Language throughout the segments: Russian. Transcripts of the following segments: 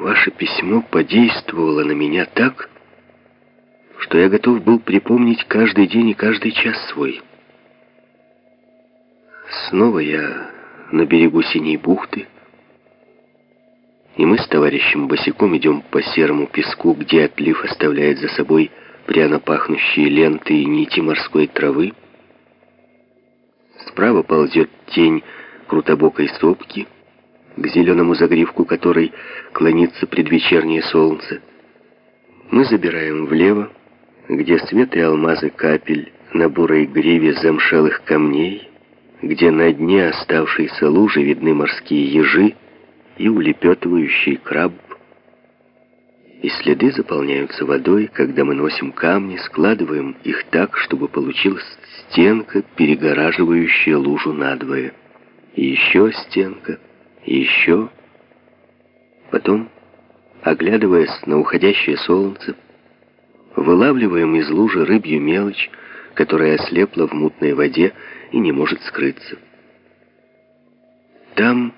Ваше письмо подействовало на меня так, что я готов был припомнить каждый день и каждый час свой. Снова я на берегу Синей бухты, и мы с товарищем босиком идем по серому песку, где отлив оставляет за собой пряно пахнущие ленты и нити морской травы. Справа ползет тень крутобокой сопки, к зеленому загривку которой клонится предвечернее солнце. Мы забираем влево, где свет и алмазы капель на бурой гриве замшелых камней, где на дне оставшейся лужи видны морские ежи и улепетывающий краб. И следы заполняются водой, когда мы носим камни, складываем их так, чтобы получилась стенка, перегораживающая лужу надвое. И еще стенка, еще. Потом, оглядываясь на уходящее солнце, вылавливаем из лужи рыбью мелочь, которая ослепла в мутной воде и не может скрыться. Там,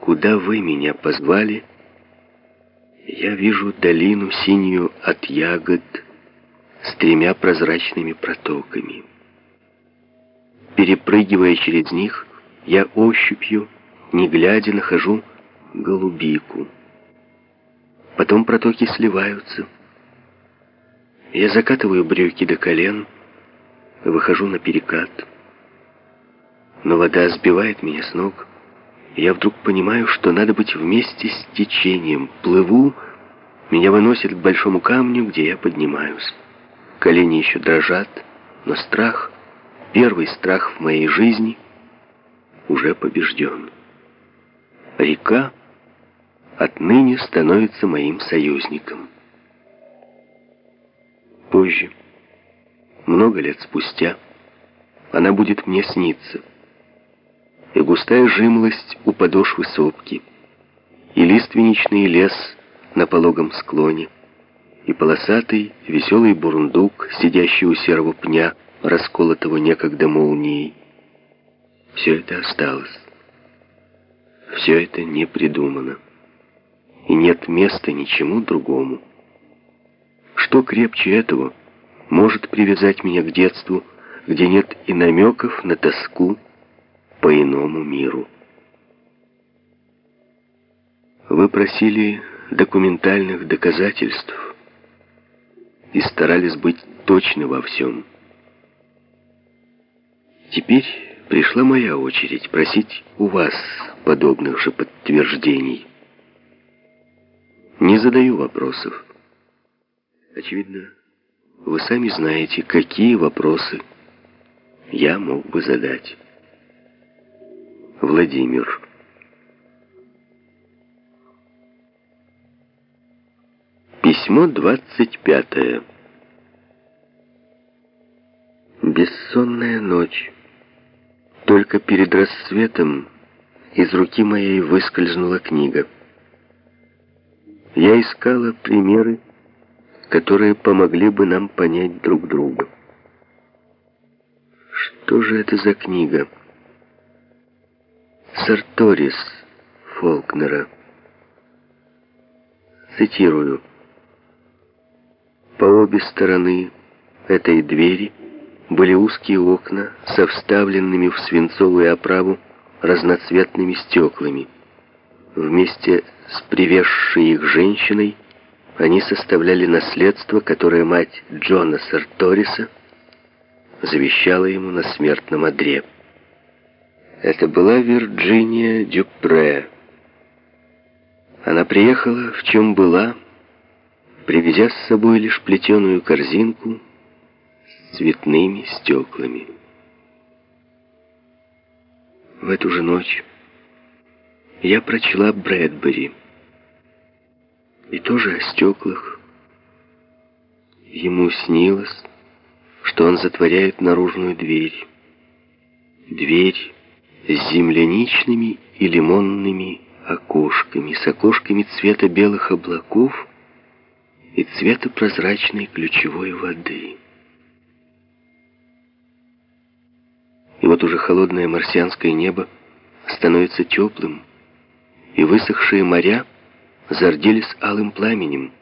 куда вы меня позвали, я вижу долину синюю от ягод с тремя прозрачными протоками. Перепрыгивая через них, я ощупью, не глядя, нахожу голубику. Потом протоки сливаются. Я закатываю брюки до колен, выхожу на перекат. Но вода сбивает меня с ног. Я вдруг понимаю, что надо быть вместе с течением. Плыву, меня выносит к большому камню, где я поднимаюсь. Колени еще дрожат, но страх, первый страх в моей жизни, уже побежден. Река отныне становится моим союзником. Позже, много лет спустя, она будет мне сниться и густая жимлость у подошвы сопки, и лиственничный лес на пологом склоне, и полосатый веселый бурундук, сидящий у серого пня, расколотого некогда молнией. Все это осталось. Все это не придумано. И нет места ничему другому. Что крепче этого может привязать меня к детству, где нет и намеков на тоску, по иному миру. Вы просили документальных доказательств и старались быть точны во всем. Теперь пришла моя очередь просить у вас подобных же подтверждений. Не задаю вопросов. Очевидно, вы сами знаете, какие вопросы я мог бы задать. Владимир. Письмо 25. Бессонная ночь. Только перед рассветом из руки моей выскользнула книга. Я искала примеры, которые помогли бы нам понять друг друга. Что же это за книга? Сарторис Фолкнера. Цитирую. По обе стороны этой двери были узкие окна со вставленными в свинцовую оправу разноцветными стеклами. Вместе с привезшей их женщиной они составляли наследство, которое мать Джона Сарториса завещала ему на смертном одре. Это была Вирджиния Дюпре. Она приехала, в чем была, привезя с собой лишь плетеную корзинку цветными стеклами. В эту же ночь я прочла Брэдбери. И тоже о стеклах. Ему снилось, что он затворяет наружную дверь. Дверь с земляничными и лимонными окошками, с окошками цвета белых облаков и цвета прозрачной ключевой воды. И вот уже холодное марсианское небо становится теплым, и высохшие моря зарделись алым пламенем.